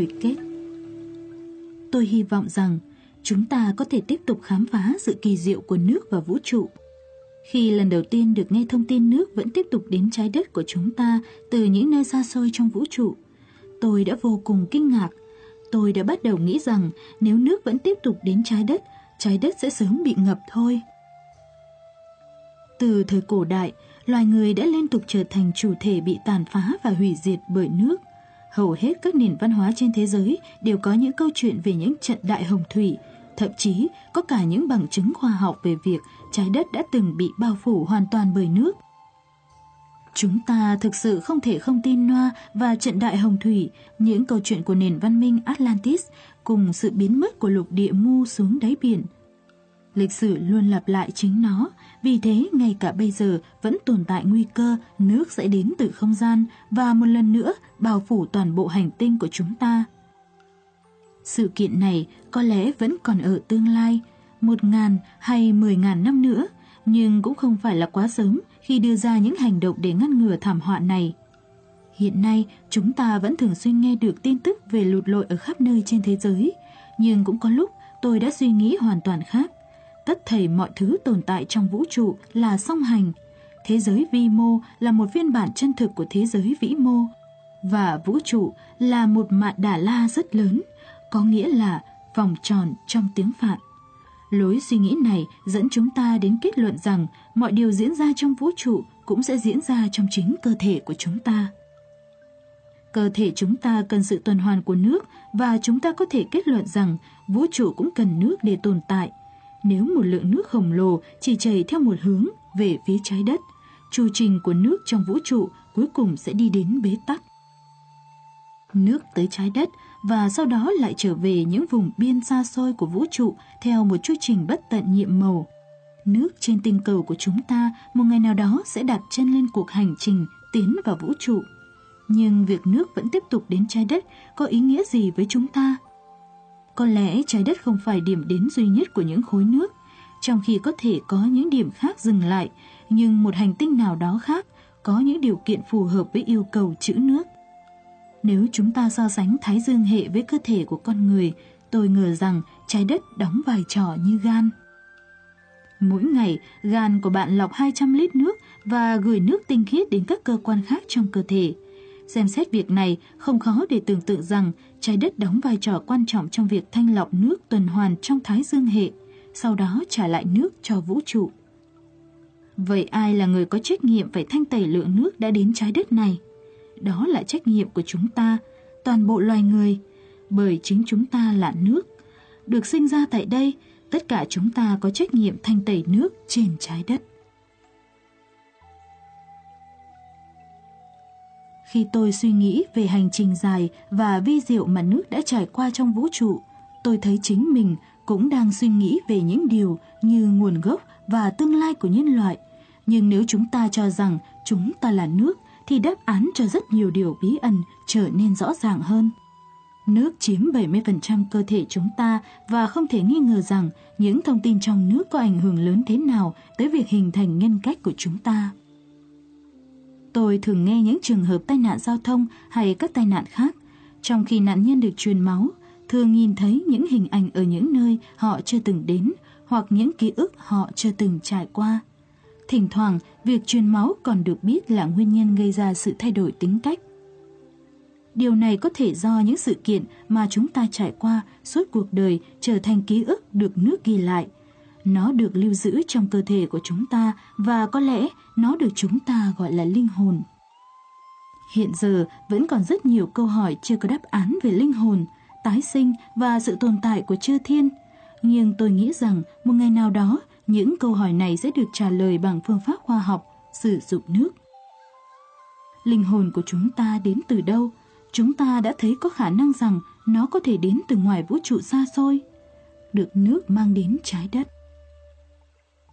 lời kết. Tôi hy vọng rằng chúng ta có thể tiếp tục khám phá sự kỳ diệu của nước và vũ trụ. Khi lần đầu tiên được nghe thông tin nước vẫn tiếp tục đến trái đất của chúng ta từ những nơi xa xôi trong vũ trụ, tôi đã vô cùng kinh ngạc. Tôi đã bắt đầu nghĩ rằng nếu nước vẫn tiếp tục đến trái đất, trái đất sẽ sớm bị ngập thôi. Từ thời cổ đại, loài người đã liên tục trở thành chủ thể bị tàn phá và hủy diệt bởi nước. Hầu hết các nền văn hóa trên thế giới đều có những câu chuyện về những trận đại hồng thủy, thậm chí có cả những bằng chứng khoa học về việc trái đất đã từng bị bao phủ hoàn toàn bởi nước. Chúng ta thực sự không thể không tin Noa và trận đại hồng thủy, những câu chuyện của nền văn minh Atlantis cùng sự biến mất của lục địa mu xuống đáy biển. Lịch sử luôn lặp lại chính nó, vì thế ngay cả bây giờ vẫn tồn tại nguy cơ nước sẽ đến từ không gian và một lần nữa bao phủ toàn bộ hành tinh của chúng ta. Sự kiện này có lẽ vẫn còn ở tương lai, một ngàn hay mười ngàn năm nữa, nhưng cũng không phải là quá sớm khi đưa ra những hành động để ngăn ngừa thảm họa này. Hiện nay, chúng ta vẫn thường xuyên nghe được tin tức về lụt lội ở khắp nơi trên thế giới, nhưng cũng có lúc tôi đã suy nghĩ hoàn toàn khác. Tất thảy mọi thứ tồn tại trong vũ trụ là song hành. Thế giới vi mô là một phiên bản chân thực của thế giới vĩ mô, và vũ trụ là một mạn đà la rất lớn, có nghĩa là vòng tròn trong tiếng Phạn. Lối suy nghĩ này dẫn chúng ta đến kết luận rằng mọi điều diễn ra trong vũ trụ cũng sẽ diễn ra trong chính cơ thể của chúng ta. Cơ thể chúng ta cần sự tuần hoàn của nước và chúng ta có thể kết luận rằng vũ trụ cũng cần nước để tồn tại. Nếu một lượng nước khổng lồ chỉ chảy theo một hướng về phía trái đất, chu trình của nước trong vũ trụ cuối cùng sẽ đi đến bế tắc. Nước tới trái đất và sau đó lại trở về những vùng biên xa xôi của vũ trụ theo một chu trình bất tận nhiệm màu. Nước trên tinh cầu của chúng ta một ngày nào đó sẽ đặt chân lên cuộc hành trình tiến vào vũ trụ. Nhưng việc nước vẫn tiếp tục đến trái đất có ý nghĩa gì với chúng ta? Có lẽ trái đất không phải điểm đến duy nhất của những khối nước, trong khi có thể có những điểm khác dừng lại, nhưng một hành tinh nào đó khác có những điều kiện phù hợp với yêu cầu trữ nước. Nếu chúng ta so sánh Thái Dương hệ với cơ thể của con người, tôi ngờ rằng trái đất đóng vai trò như gan. Mỗi ngày, gan của bạn lọc 200 lít nước và gửi nước tinh khiết đến các cơ quan khác trong cơ thể. Xem xét việc này, không khó để tưởng tượng rằng trái đất đóng vai trò quan trọng trong việc thanh lọc nước tuần hoàn trong Thái Dương hệ, sau đó trả lại nước cho vũ trụ. Vậy ai là người có trách nhiệm phải thanh tẩy lượng nước đã đến trái đất này? Đó là trách nhiệm của chúng ta, toàn bộ loài người, bởi chính chúng ta là nước. Được sinh ra tại đây, tất cả chúng ta có trách nhiệm thanh tẩy nước trên trái đất. Khi tôi suy nghĩ về hành trình dài và vi diệu mà nước đã trải qua trong vũ trụ, tôi thấy chính mình cũng đang suy nghĩ về những điều như nguồn gốc và tương lai của nhân loại. Nhưng nếu chúng ta cho rằng chúng ta là nước, thì đáp án cho rất nhiều điều bí ẩn trở nên rõ ràng hơn. Nước chiếm 70% cơ thể chúng ta và không thể nghi ngờ rằng những thông tin trong nước có ảnh hưởng lớn thế nào tới việc hình thành nhân cách của chúng ta. Tôi thường nghe những trường hợp tai nạn giao thông hay các tai nạn khác, trong khi nạn nhân được truyền máu, thường nhìn thấy những hình ảnh ở những nơi họ chưa từng đến hoặc những ký ức họ chưa từng trải qua. Thỉnh thoảng, việc truyền máu còn được biết là nguyên nhân gây ra sự thay đổi tính cách. Điều này có thể do những sự kiện mà chúng ta trải qua suốt cuộc đời trở thành ký ức được nước ghi lại. Nó được lưu giữ trong cơ thể của chúng ta và có lẽ nó được chúng ta gọi là linh hồn. Hiện giờ vẫn còn rất nhiều câu hỏi chưa có đáp án về linh hồn, tái sinh và sự tồn tại của chư thiên. Nhưng tôi nghĩ rằng một ngày nào đó những câu hỏi này sẽ được trả lời bằng phương pháp khoa học, sử dụng nước. Linh hồn của chúng ta đến từ đâu? Chúng ta đã thấy có khả năng rằng nó có thể đến từ ngoài vũ trụ xa xôi, được nước mang đến trái đất.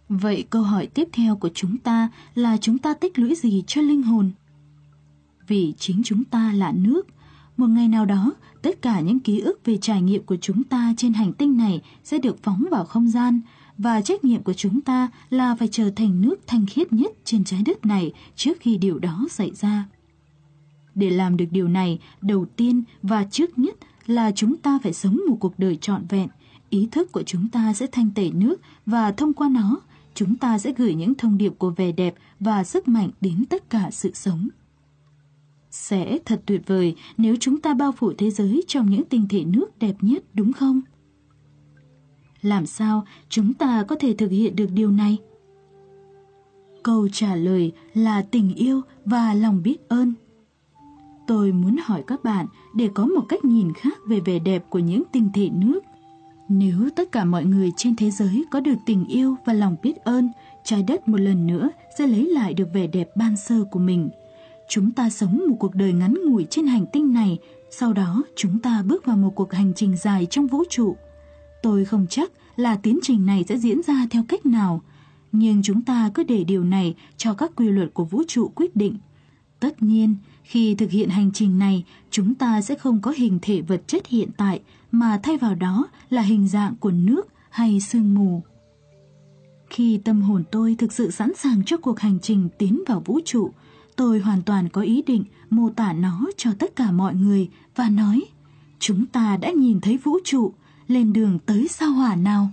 Vậy câu hỏi tiếp theo của chúng ta là chúng ta tích lũy gì cho linh hồn? Vì chính chúng ta là nước, một ngày nào đó, tất cả những ký ức về trải nghiệm của chúng ta trên hành tinh này sẽ được phóng vào không gian, và trách nhiệm của chúng ta là phải trở thành nước thanh khiết nhất trên trái đất này trước khi điều đó xảy ra. Để làm được điều này, đầu tiên và trước nhất là chúng ta phải sống một cuộc đời trọn vẹn. Ý thức của chúng ta sẽ thanh tẩy nước và thông qua nó, chúng ta sẽ gửi những thông điệp của vẻ đẹp và sức mạnh đến tất cả sự sống. Sẽ thật tuyệt vời nếu chúng ta bao phủ thế giới trong những tinh thể nước đẹp nhất, đúng không? Làm sao chúng ta có thể thực hiện được điều này? Câu trả lời là tình yêu và lòng biết ơn. Tôi muốn hỏi các bạn để có một cách nhìn khác về vẻ đẹp của những tinh thể nước. Nếu tất cả mọi người trên thế giới có được tình yêu và lòng biết ơn, trái đất một lần nữa sẽ lấy lại được vẻ đẹp ban sơ của mình. Chúng ta sống một cuộc đời ngắn ngủi trên hành tinh này, sau đó chúng ta bước vào một cuộc hành trình dài trong vũ trụ. Tôi không chắc là tiến trình này sẽ diễn ra theo cách nào, nhưng chúng ta cứ để điều này cho các quy luật của vũ trụ quyết định. Tất nhiên, khi thực hiện hành trình này, chúng ta sẽ không có hình thể vật chất hiện tại, mà thay vào đó là hình dạng của nước hay sương mù. Khi tâm hồn tôi thực sự sẵn sàng cho cuộc hành trình tiến vào vũ trụ, tôi hoàn toàn có ý định mô tả nó cho tất cả mọi người và nói, chúng ta đã nhìn thấy vũ trụ, lên đường tới sao hỏa nào.